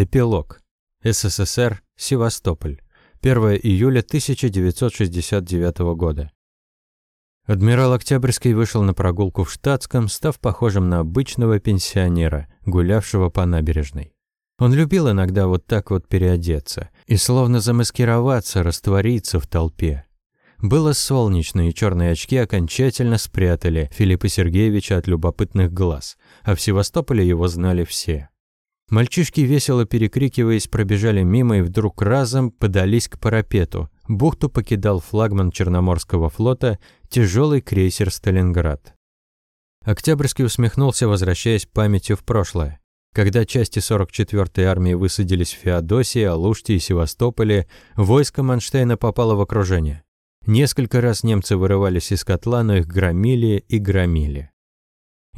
Эпилог. СССР. Севастополь. 1 июля 1969 года. Адмирал Октябрьский вышел на прогулку в штатском, став похожим на обычного пенсионера, гулявшего по набережной. Он любил иногда вот так вот переодеться и словно замаскироваться, раствориться в толпе. Было солнечно, и черные очки окончательно спрятали Филиппа Сергеевича от любопытных глаз, а в Севастополе его знали все. Мальчишки, весело перекрикиваясь, пробежали мимо и вдруг разом подались к парапету. Бухту покидал флагман Черноморского флота, тяжелый крейсер «Сталинград». Октябрьский усмехнулся, возвращаясь памятью в прошлое. Когда части 44-й армии высадились в Феодосии, Алуште и Севастополе, войско Манштейна попало в окружение. Несколько раз немцы вырывались из котла, но их громили и громили.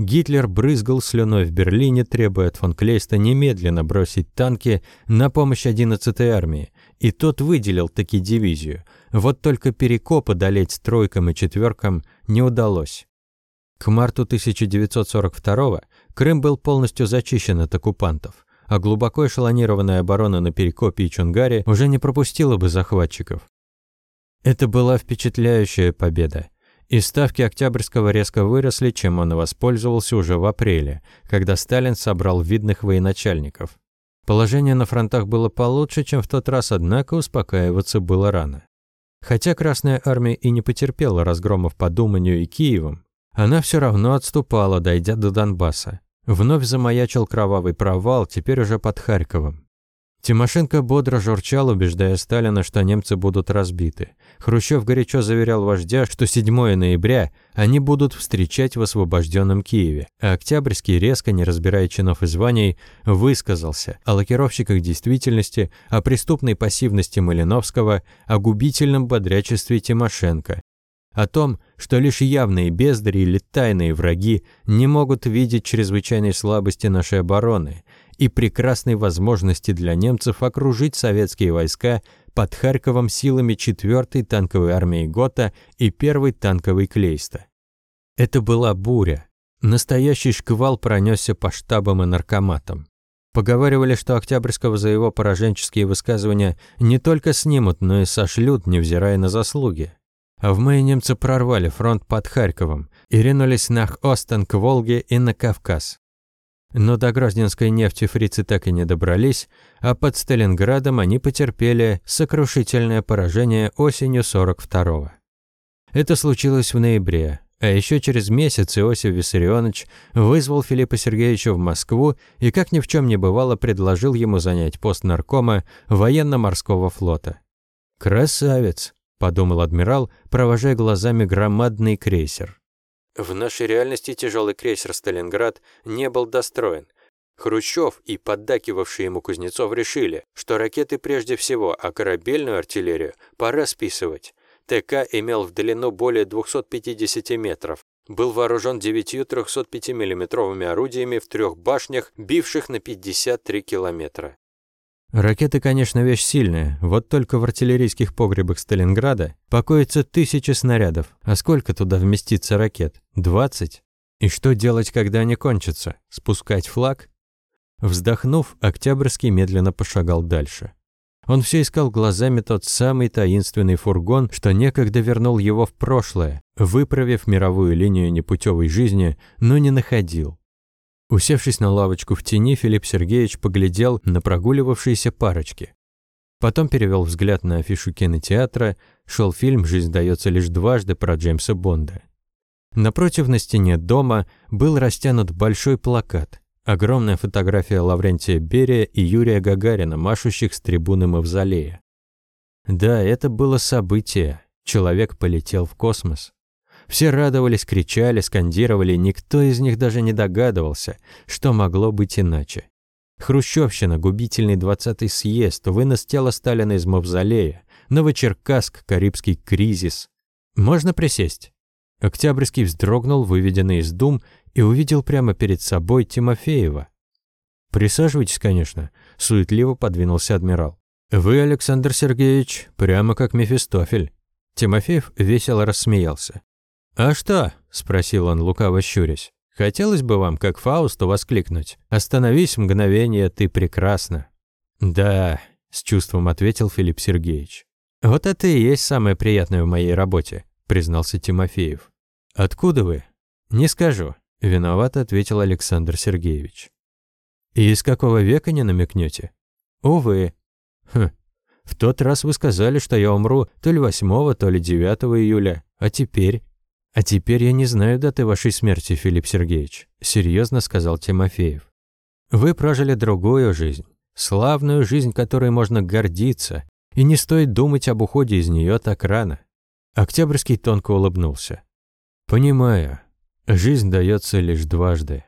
Гитлер брызгал слюной в Берлине, требуя от фон Клейста немедленно бросить танки на помощь 11-й армии, и тот выделил таки дивизию. Вот только перекоп одолеть стройкам и четверкам не удалось. К марту 1942 Крым был полностью зачищен от оккупантов, а глубоко эшелонированная оборона на Перекопе и Чунгаре уже не пропустила бы захватчиков. Это была впечатляющая победа. И ставки Октябрьского резко выросли, чем он воспользовался уже в апреле, когда Сталин собрал видных военачальников. Положение на фронтах было получше, чем в тот раз, однако успокаиваться было рано. Хотя Красная Армия и не потерпела разгромов по Думанию и Киевом, она все равно отступала, дойдя до Донбасса. Вновь замаячил кровавый провал, теперь уже под Харьковом. Тимошенко бодро журчал, убеждая Сталина, что немцы будут разбиты. Хрущев горячо заверял вождя, что 7 ноября они будут встречать в освобожденном Киеве, а Октябрьский, резко не разбирая чинов и званий, высказался о лакировщиках действительности, о преступной пассивности Малиновского, о губительном бодрячестве Тимошенко, о том, что лишь явные бездари или тайные враги не могут видеть чрезвычайной слабости нашей обороны – и прекрасной возможности для немцев окружить советские войска под Харьковом силами 4-й танковой армии ГОТА и 1-й танковой Клейста. Это была буря. Настоящий шквал пронесся по штабам и наркоматам. Поговаривали, что Октябрьского за его пораженческие высказывания не только снимут, но и сошлют, невзирая на заслуги. А в мае немцы прорвали фронт под Харьковом и ринулись на Остен к Волге и на Кавказ. Но до Грозненской нефти фрицы так и не добрались, а под Сталинградом они потерпели сокрушительное поражение осенью 42-го. Это случилось в ноябре, а еще через месяц Иосиф Виссарионович вызвал Филиппа Сергеевича в Москву и, как ни в чем не бывало, предложил ему занять пост наркома военно-морского флота. «Красавец!» – подумал адмирал, провожая глазами громадный крейсер. В нашей реальности тяжелый крейсер «Сталинград» не был достроен. Хрущев и поддакивавший ему Кузнецов решили, что ракеты прежде всего, а корабельную артиллерию пора списывать. ТК имел в длину более 250 метров, был вооружен девятью 305 миллиметровыми орудиями в трех башнях, бивших на 53 километра. Ракеты, конечно, вещь сильная, вот только в артиллерийских погребах Сталинграда покоится тысячи снарядов. А сколько туда вместится ракет? Двадцать? И что делать, когда они кончатся? Спускать флаг? Вздохнув, Октябрьский медленно пошагал дальше. Он все искал глазами тот самый таинственный фургон, что некогда вернул его в прошлое, выправив мировую линию непутевой жизни, но не находил. Усевшись на лавочку в тени, Филипп Сергеевич поглядел на прогуливавшиеся парочки. Потом перевел взгляд на афишу кинотеатра, шел фильм «Жизнь дается лишь дважды» про Джеймса Бонда. Напротив на стене дома был растянут большой плакат. Огромная фотография Лаврентия Берия и Юрия Гагарина, машущих с трибуны Мавзолея. Да, это было событие. Человек полетел в космос. Все радовались, кричали, скандировали, никто из них даже не догадывался, что могло быть иначе. Хрущевщина, губительный 20-й съезд, вынос тела Сталина из мавзолея, Новочеркасск, Карибский кризис. Можно присесть? Октябрьский вздрогнул, выведенный из дум, и увидел прямо перед собой Тимофеева. «Присаживайтесь, конечно», — суетливо подвинулся адмирал. «Вы, Александр Сергеевич, прямо как Мефистофель». Тимофеев весело рассмеялся. «А что?» – спросил он, лукаво щурясь. «Хотелось бы вам, как Фаусту, воскликнуть. Остановись мгновение, ты прекрасна». «Да», – с чувством ответил Филипп Сергеевич. «Вот это и есть самое приятное в моей работе», – признался Тимофеев. «Откуда вы?» «Не скажу», – виновато ответил Александр Сергеевич. «И из какого века не намекнете?» «Увы». «Хм, в тот раз вы сказали, что я умру то ли 8, то ли 9 июля, а теперь...» «А теперь я не знаю даты вашей смерти, Филипп Сергеевич», – серьезно сказал Тимофеев. «Вы прожили другую жизнь, славную жизнь, которой можно гордиться, и не стоит думать об уходе из нее так рано». Октябрьский тонко улыбнулся. «Понимаю, жизнь дается лишь дважды».